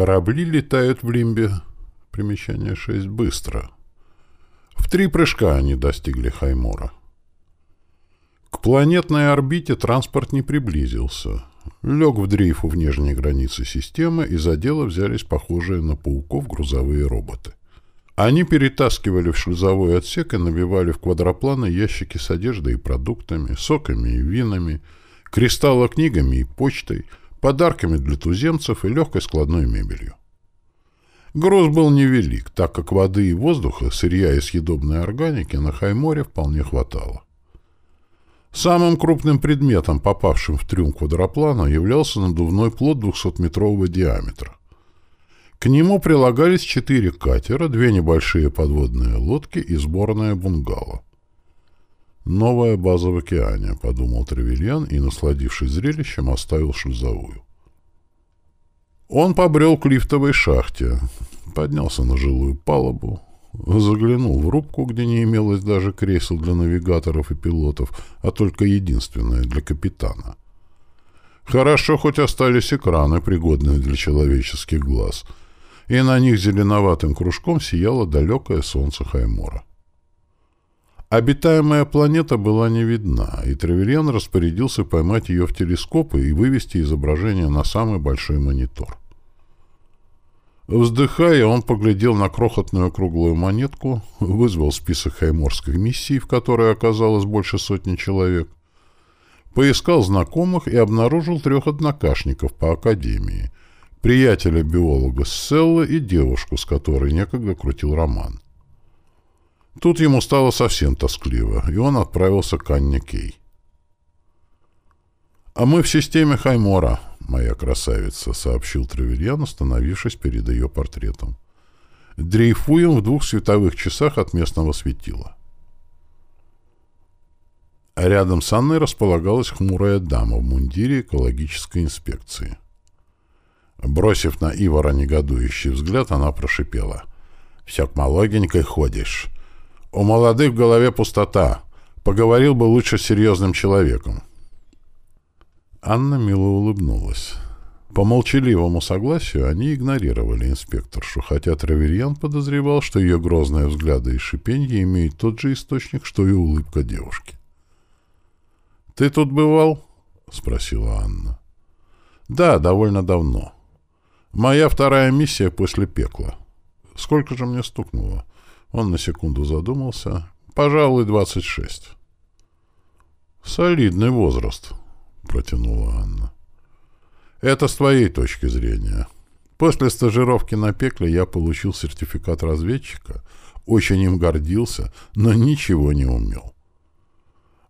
Корабли летают в Лимбе, примечание 6, быстро. В три прыжка они достигли Хаймора. К планетной орбите транспорт не приблизился. Лег в дрейфу в нижней границе системы, и за дело взялись похожие на пауков грузовые роботы. Они перетаскивали в шлюзовой отсек и набивали в квадропланы ящики с одеждой и продуктами, соками и винами, кристаллокнигами и почтой, подарками для туземцев и легкой складной мебелью. Груз был невелик, так как воды и воздуха, сырья и съедобной органики на Хайморе вполне хватало. Самым крупным предметом, попавшим в трюм квадроплана, являлся надувной плот 200-метрового диаметра. К нему прилагались четыре катера, две небольшие подводные лодки и сборная бунгало. «Новая база в океане», — подумал Тревельян и, насладившись зрелищем, оставил шлюзовую. Он побрел к лифтовой шахте, поднялся на жилую палубу, заглянул в рубку, где не имелось даже кресел для навигаторов и пилотов, а только единственное для капитана. Хорошо, хоть остались экраны, пригодные для человеческих глаз — и на них зеленоватым кружком сияло далекое солнце Хаймора. Обитаемая планета была не видна, и Тревельян распорядился поймать ее в телескопы и вывести изображение на самый большой монитор. Вздыхая, он поглядел на крохотную круглую монетку, вызвал список хайморской миссии, в которой оказалось больше сотни человек, поискал знакомых и обнаружил трех однокашников по академии, приятеля-биолога Селла и девушку, с которой некогда крутил роман. Тут ему стало совсем тоскливо, и он отправился к Анне Кей. «А мы в системе Хаймора, моя красавица», — сообщил Тревельян, остановившись перед ее портретом. «Дрейфуем в двух световых часах от местного светила». А рядом с Анной располагалась хмурая дама в мундире экологической инспекции. Бросив на Ивара негодующий взгляд, она прошипела. «Все к молоденькой ходишь. У молодых в голове пустота. Поговорил бы лучше с серьезным человеком». Анна мило улыбнулась. По молчаливому согласию они игнорировали инспекторшу, хотя Траверьян подозревал, что ее грозные взгляды и шипенье имеют тот же источник, что и улыбка девушки. «Ты тут бывал?» — спросила Анна. «Да, довольно давно». Моя вторая миссия после пекла. Сколько же мне стукнуло? Он на секунду задумался. Пожалуй, двадцать шесть. Солидный возраст, протянула Анна. Это с твоей точки зрения. После стажировки на пекле я получил сертификат разведчика, очень им гордился, но ничего не умел.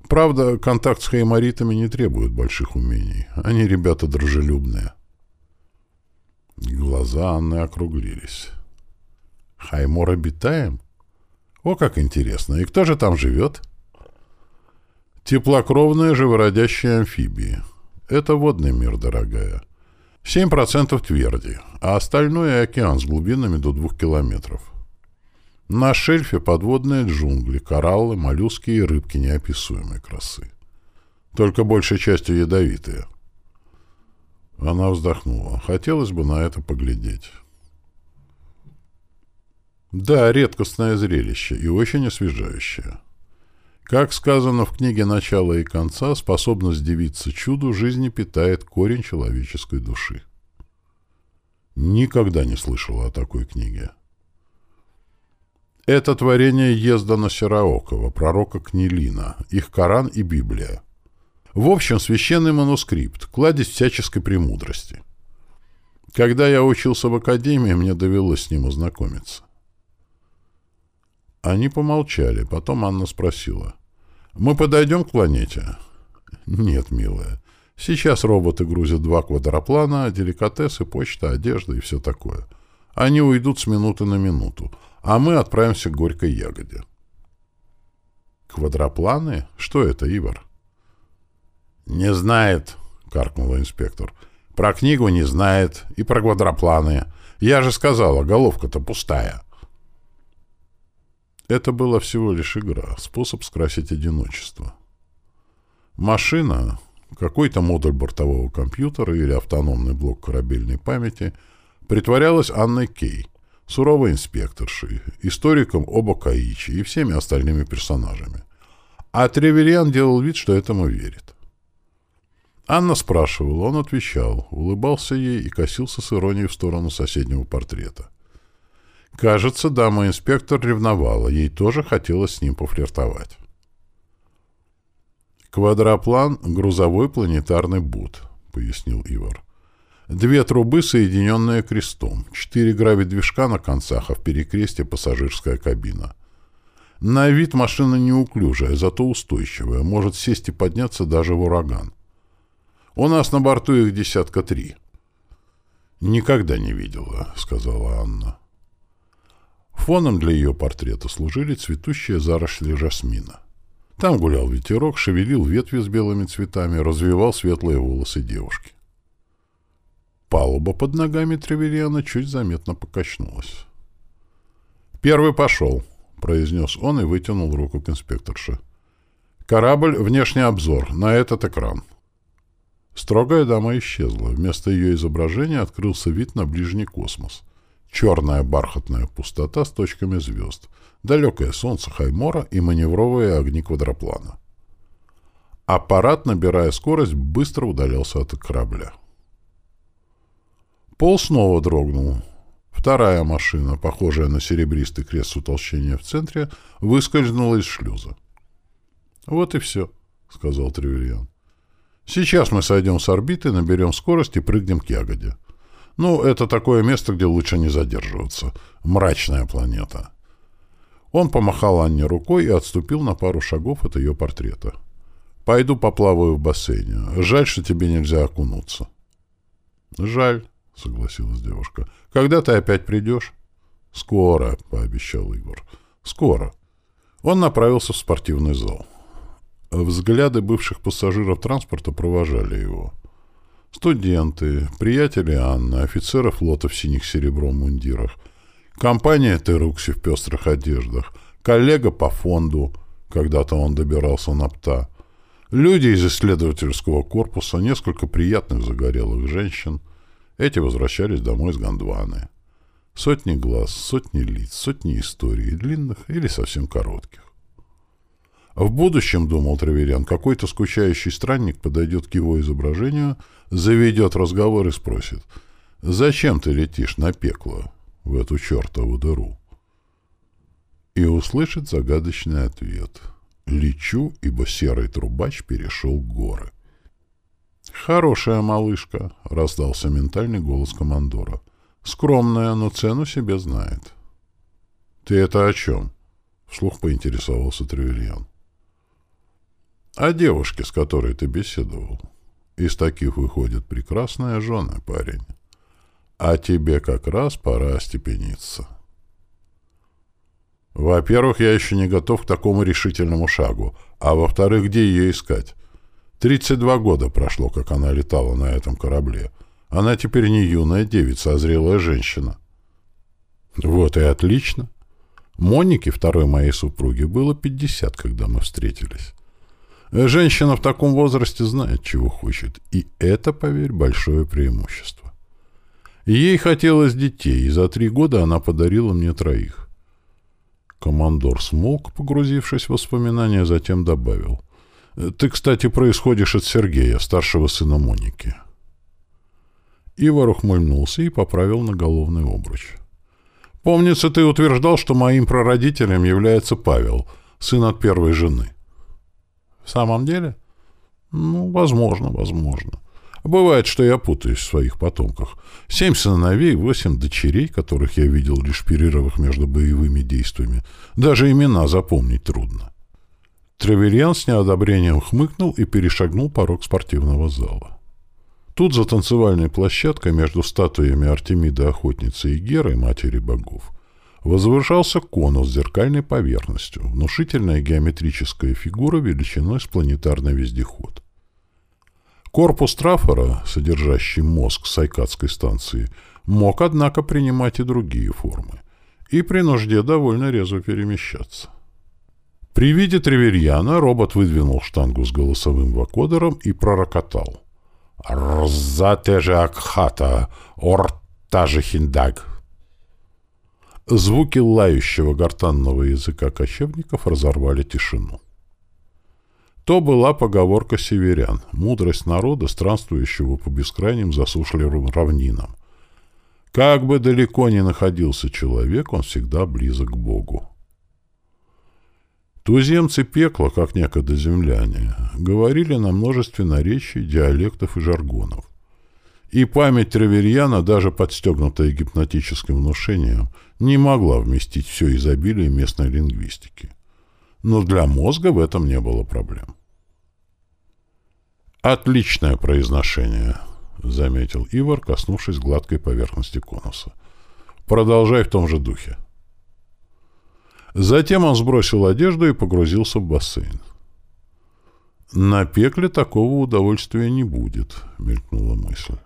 Правда, контакт с хаймаритами не требует больших умений. Они ребята дружелюбные. Глаза Анны округлились. «Хаймор обитаем? О, как интересно! И кто же там живет?» «Теплокровные живородящие амфибии. Это водный мир, дорогая. Семь процентов тверди, а остальное — океан с глубинами до двух километров. На шельфе подводные джунгли, кораллы, моллюски и рыбки неописуемой красы. Только большей частью ядовитые». Она вздохнула. Хотелось бы на это поглядеть. Да, редкостное зрелище и очень освежающее. Как сказано в книге «Начало и конца», способность дивиться чуду жизни питает корень человеческой души. Никогда не слышала о такой книге. Это творение Ездана Сераокова, пророка Книлина, их Коран и Библия. В общем, священный манускрипт, кладезь всяческой премудрости. Когда я учился в академии, мне довелось с ним ознакомиться. Они помолчали, потом Анна спросила. «Мы подойдем к планете?» «Нет, милая. Сейчас роботы грузят два квадроплана, деликатесы, почта, одежда и все такое. Они уйдут с минуты на минуту, а мы отправимся к Горькой Ягоде». «Квадропланы? Что это, Ивар?» «Не знает», — каркнул инспектор. «Про книгу не знает и про квадропланы. Я же сказала, головка-то пустая». Это была всего лишь игра, способ скрасить одиночество. Машина, какой-то модуль бортового компьютера или автономный блок корабельной памяти притворялась Анной Кей, суровой инспекторшей, историком оба Каичи и всеми остальными персонажами. А Треверьян делал вид, что этому верит. Анна спрашивала, он отвечал, улыбался ей и косился с иронией в сторону соседнего портрета. Кажется, дама-инспектор ревновала, ей тоже хотелось с ним пофлиртовать. «Квадроплан — грузовой планетарный бут», — пояснил Ивар. «Две трубы, соединенные крестом, четыре гравидвижка на концах, а в перекресте пассажирская кабина. На вид машина неуклюжая, зато устойчивая, может сесть и подняться даже в ураган. У нас на борту их десятка три». «Никогда не видела», — сказала Анна. Фоном для ее портрета служили цветущие заросли жасмина. Там гулял ветерок, шевелил ветви с белыми цветами, развивал светлые волосы девушки. Палуба под ногами Тревельяна чуть заметно покачнулась. «Первый пошел», — произнес он и вытянул руку к инспекторше. «Корабль — внешний обзор, на этот экран». Строгая дама исчезла. Вместо ее изображения открылся вид на ближний космос. Черная бархатная пустота с точками звезд, далекое солнце Хаймора и маневровые огни квадроплана. Аппарат, набирая скорость, быстро удалялся от корабля. Пол снова дрогнул. Вторая машина, похожая на серебристый крест с утолщения в центре, выскользнула из шлюза. «Вот и все», — сказал Тревельян. «Сейчас мы сойдем с орбиты, наберем скорость и прыгнем к ягоде. Ну, это такое место, где лучше не задерживаться. Мрачная планета. Он помахал Анне рукой и отступил на пару шагов от ее портрета. «Пойду поплаваю в бассейне. Жаль, что тебе нельзя окунуться». «Жаль», — согласилась девушка. «Когда ты опять придешь?» «Скоро», — пообещал Игорь. «Скоро». Он направился в спортивный зал. Взгляды бывших пассажиров транспорта провожали его. Студенты, приятели Анны, офицеры флота в синих серебром мундирах, компания Терукси в пестрых одеждах, коллега по фонду, когда-то он добирался на ПТА, люди из исследовательского корпуса, несколько приятных загорелых женщин. Эти возвращались домой с Гондваны. Сотни глаз, сотни лиц, сотни историй, длинных или совсем коротких. В будущем, думал Траверян, какой-то скучающий странник подойдет к его изображению, заведет разговор и спросит, «Зачем ты летишь на пекло, в эту чертову дыру?» И услышит загадочный ответ. «Лечу, ибо серый трубач перешел горы». «Хорошая малышка», — раздался ментальный голос командора. «Скромная, но цену себе знает». «Ты это о чем?» — вслух поинтересовался Тревельян. О девушке, с которой ты беседовал. Из таких выходит прекрасная жена, парень. А тебе как раз пора остепениться. Во-первых, я еще не готов к такому решительному шагу. А во-вторых, где ее искать? 32 года прошло, как она летала на этом корабле. Она теперь не юная девица, а зрелая женщина. Вот и отлично. Монике, второй моей супруге, было 50, когда мы встретились. Женщина в таком возрасте знает, чего хочет, и это, поверь, большое преимущество. Ей хотелось детей, и за три года она подарила мне троих. Командор смолк, погрузившись в воспоминания, затем добавил. «Ты, кстати, происходишь от Сергея, старшего сына Моники». Ивар ухмыльнулся и поправил наголовный обруч. «Помнится, ты утверждал, что моим прародителем является Павел, сын от первой жены». В самом деле? Ну, возможно, возможно. Бывает, что я путаюсь в своих потомках. Семь сыновей, восемь дочерей, которых я видел лишь в перерывах между боевыми действиями. Даже имена запомнить трудно. Тревельян с неодобрением хмыкнул и перешагнул порог спортивного зала. Тут за танцевальной площадкой между статуями Артемиды Охотницы и Геры, матери богов, возвышался конус с зеркальной поверхностью, внушительная геометрическая фигура величиной с планетарный вездеход. Корпус трафора, содержащий мозг Сайкадской станции, мог, однако, принимать и другие формы, и при нужде довольно резво перемещаться. При виде Треверьяна робот выдвинул штангу с голосовым вакодером и пророкотал. «Рзатеже Акхата! Орт Та же Хиндаг. Звуки лающего гортанного языка кочевников разорвали тишину. То была поговорка северян, мудрость народа, странствующего по бескрайним засушливым равнинам. Как бы далеко ни находился человек, он всегда близок к Богу. Туземцы пекла, как некогда земляне, говорили на множестве наречий, диалектов и жаргонов. И память Треверьяна, даже подстегнутая гипнотическим внушением, не могла вместить все изобилие местной лингвистики. Но для мозга в этом не было проблем. «Отличное произношение», — заметил Ивар, коснувшись гладкой поверхности конуса. «Продолжай в том же духе». Затем он сбросил одежду и погрузился в бассейн. «На пекле такого удовольствия не будет», — мелькнула мысль.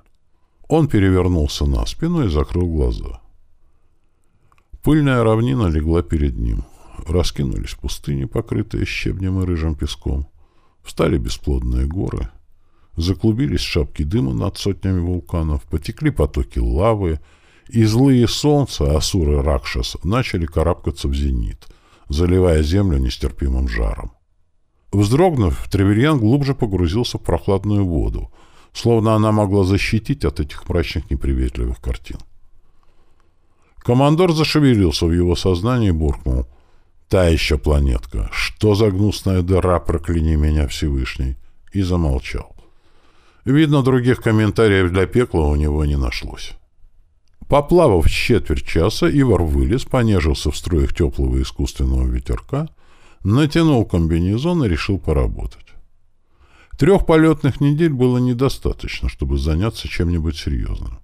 Он перевернулся на спину и закрыл глаза. Пыльная равнина легла перед ним. Раскинулись пустыни, покрытые щебнем и рыжим песком. Встали бесплодные горы. Заклубились шапки дыма над сотнями вулканов, потекли потоки лавы, и злые солнца, асуры Ракшас, начали карабкаться в зенит, заливая землю нестерпимым жаром. Вздрогнув, Треверьян глубже погрузился в прохладную воду, словно она могла защитить от этих мрачных неприветливых картин. Командор зашевелился в его сознании и буркнул. «Та еще планетка! Что за гнусная дыра, прокляни меня, Всевышний!» И замолчал. Видно, других комментариев для пекла у него не нашлось. Поплавав четверть часа, Ивар вылез, понежился в струях теплого искусственного ветерка, натянул комбинезон и решил поработать. Трех полетных недель было недостаточно, чтобы заняться чем-нибудь серьезным.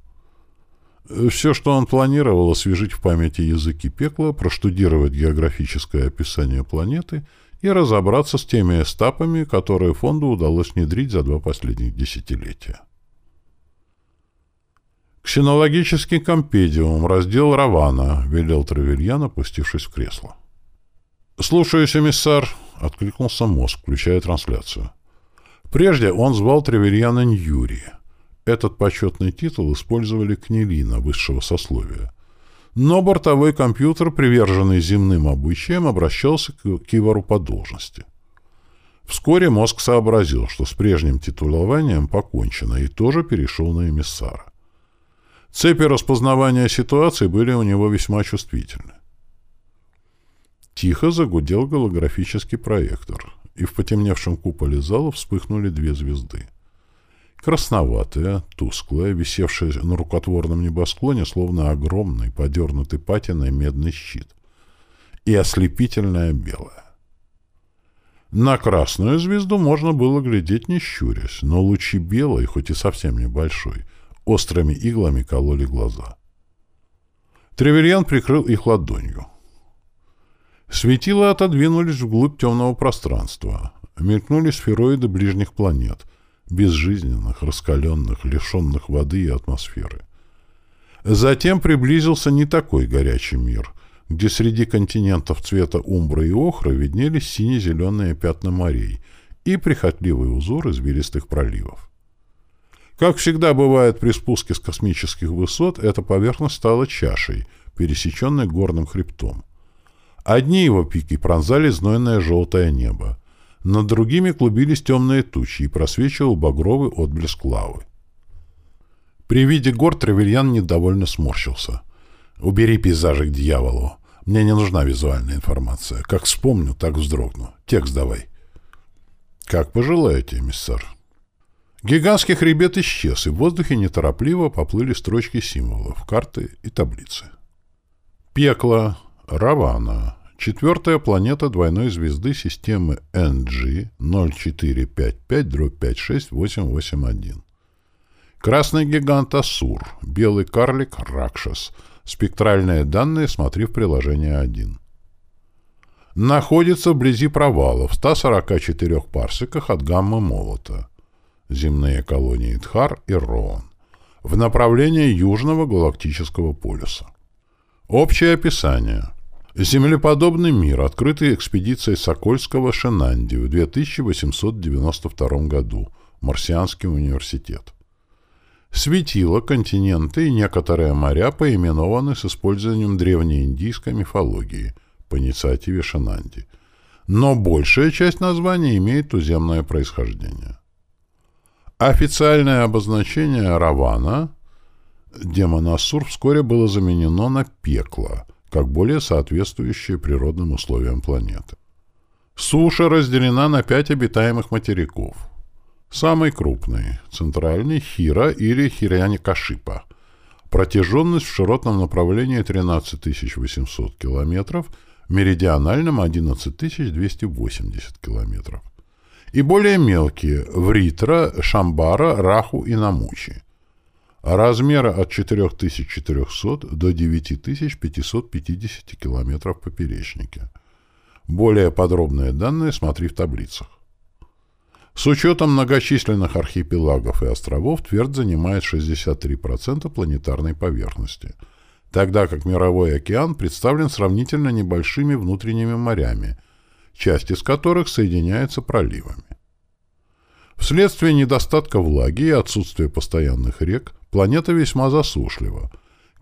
Все, что он планировал, освежить в памяти языки пекла, проштудировать географическое описание планеты и разобраться с теми эстапами, которые фонду удалось внедрить за два последних десятилетия. «Ксенологический компедиум, раздел Равана», — велел Травельян, опустившись в кресло. «Слушаюсь, эмиссар», — откликнулся мозг, включая трансляцию. Прежде он звал Тревельяна Ньюри. Этот почетный титул использовали кнелина высшего сословия. Но бортовой компьютер, приверженный земным обычаям, обращался к Кивару по должности. Вскоре мозг сообразил, что с прежним титулованием покончено, и тоже перешел на эмиссара. Цепи распознавания ситуации были у него весьма чувствительны. Тихо загудел голографический проектор и в потемневшем куполе зала вспыхнули две звезды. Красноватая, тусклая, висевшая на рукотворном небосклоне, словно огромный, подернутый патиной медный щит. И ослепительная белая. На красную звезду можно было глядеть не щурясь, но лучи белой, хоть и совсем небольшой, острыми иглами кололи глаза. Треверьян прикрыл их ладонью. Светила отодвинулись вглубь темного пространства. Мелькнули сфероиды ближних планет, безжизненных, раскаленных, лишенных воды и атмосферы. Затем приблизился не такой горячий мир, где среди континентов цвета умбра и охра виднелись сине-зеленые пятна морей и прихотливый узор извилистых проливов. Как всегда бывает при спуске с космических высот, эта поверхность стала чашей, пересеченной горным хребтом. Одни его пики пронзали знойное желтое небо. Над другими клубились темные тучи и просвечивал багровый отблеск лавы. При виде гор Тревельян недовольно сморщился. «Убери пейзажи к дьяволу. Мне не нужна визуальная информация. Как вспомню, так вздрогну. Текст давай». «Как пожелаете, миссар». Гигантский хребет исчез, и в воздухе неторопливо поплыли строчки символов, карты и таблицы. «Пекло», Равана. Четвертая планета двойной звезды системы NG 0455-56881. Красный гигант Асур. Белый карлик Ракшас. Спектральные данные смотри в приложение 1. Находится вблизи провала в 144 парсиках от гаммы молота. Земные колонии Тхар и Роон. В направлении Южного галактического полюса. Общее описание. Землеподобный мир, открытый экспедицией Сокольского Шенанди в 2892 году. Марсианский университет. Светила, континенты и некоторые моря поименованы с использованием древнеиндийской мифологии по инициативе Шананди. Но большая часть названия имеет туземное происхождение. Официальное обозначение Равана, демон Ассур, вскоре было заменено на пекло, как более соответствующее природным условиям планеты. Суша разделена на пять обитаемых материков – Самый крупный – центральный Хира или Хиряникашипа. Протяженность в широтном направлении 13 800 км, в меридиональном – 11 280 км. И более мелкие – Вритра, Шамбара, Раху и Намучи. Размеры от 4400 до 9550 км в поперечнике. Более подробные данные смотри в таблицах. С учетом многочисленных архипелагов и островов Твердь занимает 63% планетарной поверхности, тогда как мировой океан представлен сравнительно небольшими внутренними морями, часть из которых соединяется проливами. Вследствие недостатка влаги и отсутствия постоянных рек планета весьма засушлива.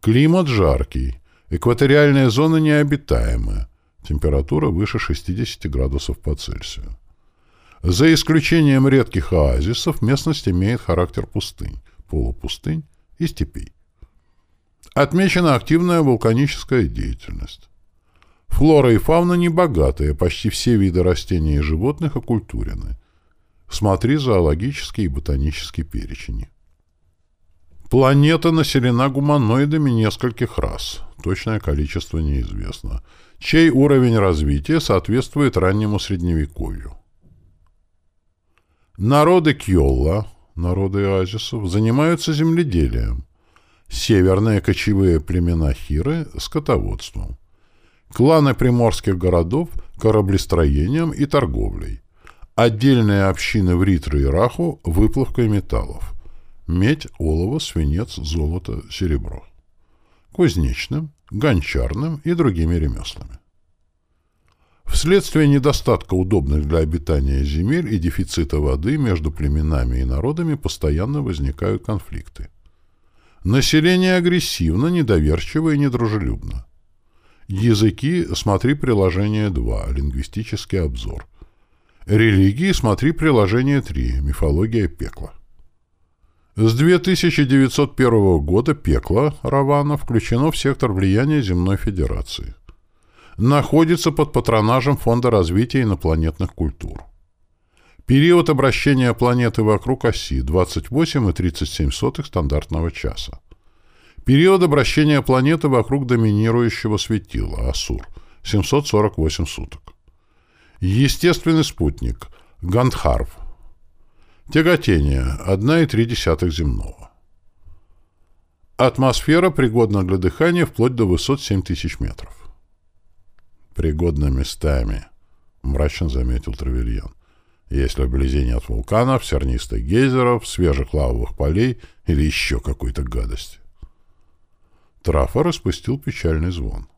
Климат жаркий, экваториальные зоны необитаемые, температура выше 60 градусов по Цельсию. За исключением редких оазисов, местность имеет характер пустынь, полупустынь и степей. Отмечена активная вулканическая деятельность. Флора и фауна небогатые, почти все виды растений и животных окультурены. Смотри зоологический и ботанический перечень. Планета населена гуманоидами нескольких рас, точное количество неизвестно, чей уровень развития соответствует раннему средневековью. Народы Кьолла, народы оазисов, занимаются земледелием. Северные кочевые племена Хиры – скотоводством. Кланы приморских городов – кораблестроением и торговлей. Отдельные общины в Ритру и Раху – выплавкой металлов. Медь, олово, свинец, золото, серебро. Кузнечным, гончарным и другими ремеслами. Вследствие недостатка удобных для обитания земель и дефицита воды между племенами и народами постоянно возникают конфликты. Население агрессивно, недоверчиво и недружелюбно. Языки – смотри приложение 2, лингвистический обзор. Религии – смотри приложение 3, мифология пекла. С 2901 года пекло Равана включено в сектор влияния Земной Федерации находится под патронажем Фонда развития инопланетных культур. Период обращения планеты вокруг оси 28,37 стандартного часа. Период обращения планеты вокруг доминирующего светила Асур 748 суток. Естественный спутник Гандхарв. Тяготение 1,3 земного. Атмосфера пригодна для дыхания вплоть до высот 7000 метров пригодно местами, — мрачно заметил Травельян. Если вблизи нет вулканов, сернистых гейзеров, свежих лавовых полей или еще какой-то гадости. Трафа распустил печальный звон.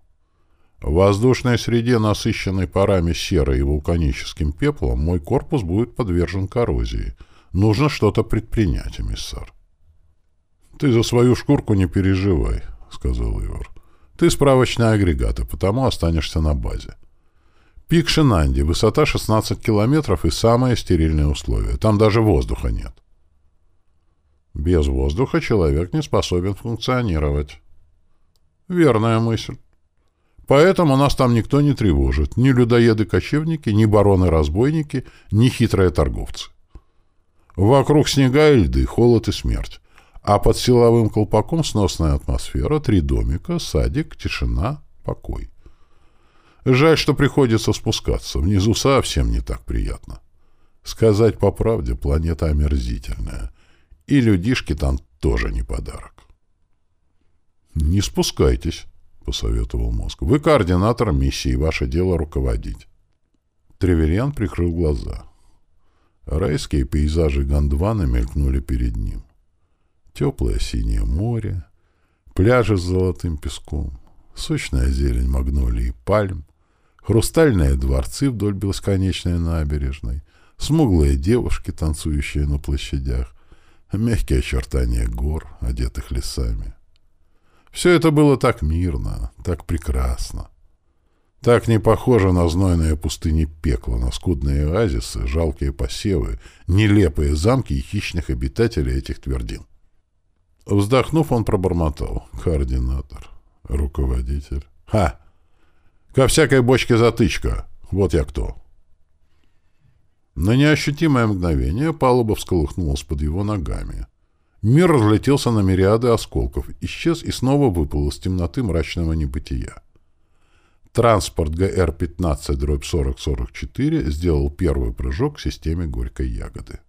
В воздушной среде, насыщенной парами серой и вулканическим пеплом, мой корпус будет подвержен коррозии. Нужно что-то предпринять, эмиссар. — Ты за свою шкурку не переживай, — сказал Ивар. Ты справочный агрегат, и потому останешься на базе. Пик Шинанди, высота 16 километров и самые стерильные условия. Там даже воздуха нет. Без воздуха человек не способен функционировать. Верная мысль. Поэтому нас там никто не тревожит. Ни людоеды-кочевники, ни бароны-разбойники, ни хитрые торговцы. Вокруг снега и льды, холод и смерть. А под силовым колпаком сносная атмосфера, три домика, садик, тишина, покой. Жаль, что приходится спускаться. Внизу совсем не так приятно. Сказать по правде, планета омерзительная. И людишки там тоже не подарок. «Не спускайтесь», — посоветовал мозг. «Вы координатор миссии, ваше дело руководить». Треверьян прикрыл глаза. Райские пейзажи Гондвана мелькнули перед ним теплое синее море, пляжи с золотым песком, сочная зелень магнолий и пальм, хрустальные дворцы вдоль бесконечной набережной, смуглые девушки, танцующие на площадях, мягкие очертания гор, одетых лесами. Все это было так мирно, так прекрасно. Так не похоже на знойные пустыни пекла, на скудные оазисы, жалкие посевы, нелепые замки и хищных обитателей этих твердин. Вздохнув, он пробормотал. Координатор. Руководитель. Ха! Ко всякой бочке затычка. Вот я кто. На неощутимое мгновение палуба всколыхнулась под его ногами. Мир разлетелся на мириады осколков, исчез и снова выплыл из темноты мрачного небытия. Транспорт ГР-15-4044 сделал первый прыжок к системе Горькой Ягоды.